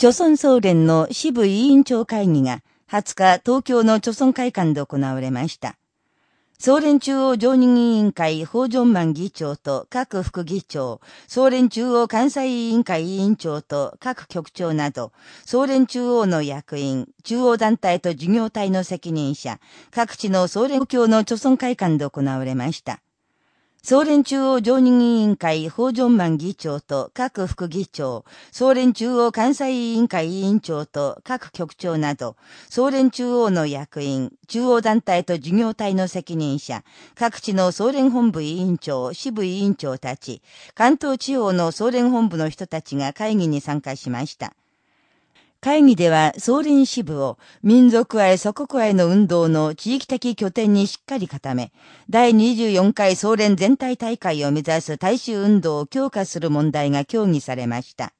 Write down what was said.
朝鮮総連の支部委員長会議が20日東京の朝鮮会館で行われました。総連中央常任委員会法上万議長と各副議長、総連中央関西委員会委員長と各局長など、総連中央の役員、中央団体と事業体の責任者、各地の総連教の朝鮮会館で行われました。総連中央常任委員会法上万議長と各副議長、総連中央関西委員会委員長と各局長など、総連中央の役員、中央団体と事業体の責任者、各地の総連本部委員長、支部委員長たち、関東地方の総連本部の人たちが会議に参加しました。会議では総連支部を民族愛祖国愛の運動の地域的拠点にしっかり固め、第24回総連全体大会を目指す大衆運動を強化する問題が協議されました。